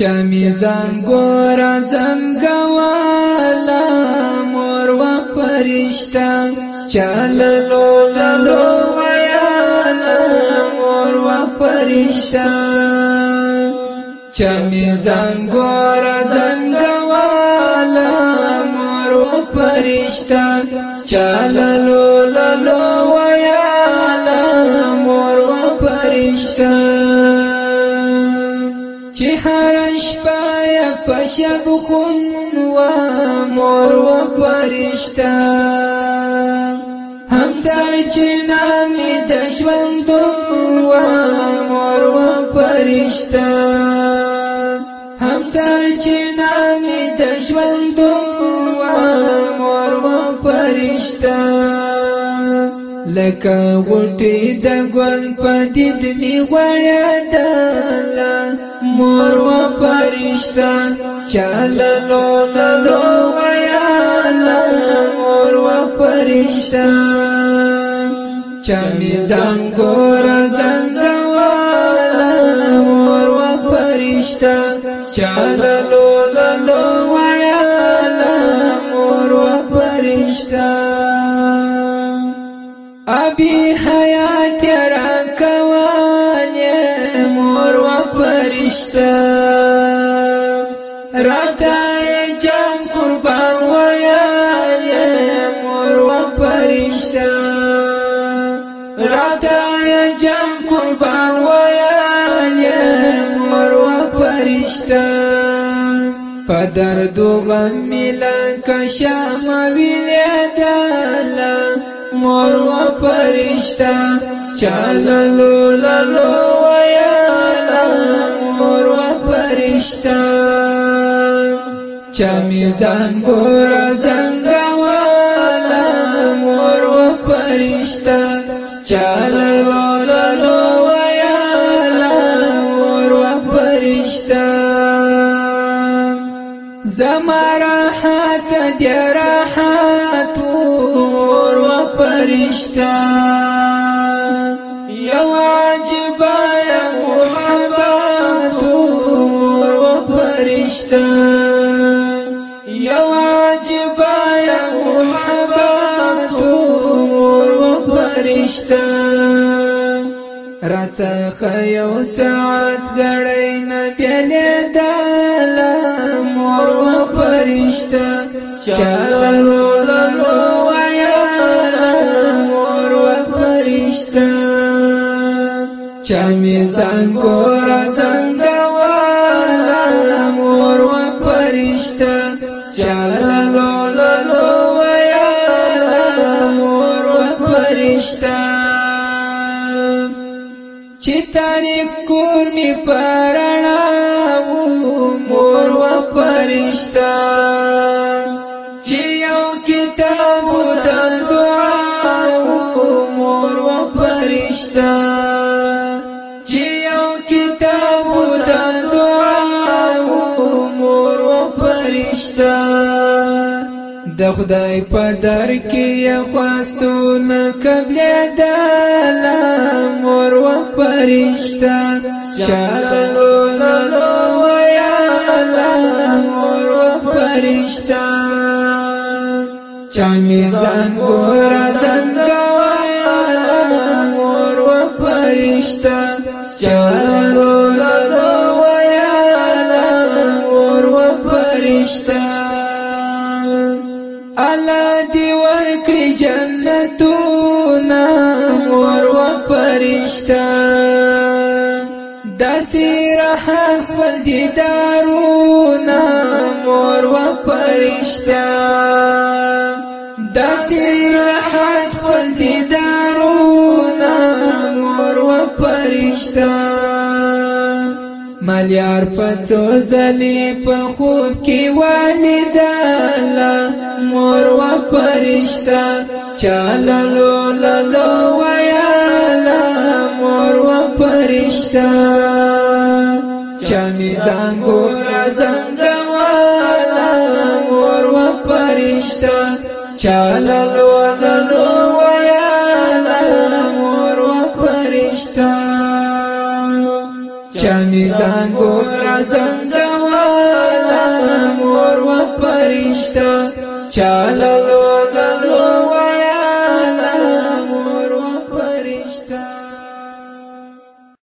چمی زم گورا زم گوالا مور و پرشتا چللو للو ویانا مور و پرشتا چمی زم گورا زم گوالا مور و پرشتا چللو للو ویانا مور و پرشتا چې هر شپه په شب خون و مور و پرښتا هم سر چې نام د ژوند و مور و پرښتا هم سر چې نام د ژوند و مور و پرښتا لکه غټي د ګل پدید می غړیا ده مور و پرشتا چللو للو ویانا مور و پرشتا چمی زنگور زنگوانا مور و پرشتا چللو پرشتہ راته جان قربان ویا مور و پرشتہ راته جان قربان ویا مور و پرشتہ پدر دو غم ملان کا شام ویلیدالا مور و پرشتہ چالا لولا لو ویا چمی زنگورا زنگوالا مور و پرشتا چالا لولا لویالا مور و پرشتا زمارا حات دیرا حات مور و پرشتا یو عجبا یا محبات مور و پرشتا را څخه یو ساعت غړی نه پیلې داله مور و پرشته چلو لولو ویا مور و پرشته چا می زنګ را زنګ واله مور و پرشته کور می پرانا مور و پرشتا چې یو کتاب د دعا مور و پرشتا چې یو کتاب د دعا مور و پرشتا د خدای په در کې خواستو نه قبل دل مور و فرشتہ چالو لالو ويا مور و فرشتہ چامي زان ګور زان کا ويا مور و فرشتہ الله دی ورکړي جنتونه ور و پرښتا داسې راحت پر دیدارونه ور و پرښتا داسې راحت پر دیدارونه ور و پرښتا ملیار پڅو زلی په خوب کې والدا پرشتہ چاللو للو ویا مور و پرشتہ چامی زنگو زنگوالا مور و پرشتہ چاللو للو ویا مور و پرشتہ چامی زنگو زنگوالا مور و پرشتہ চালালো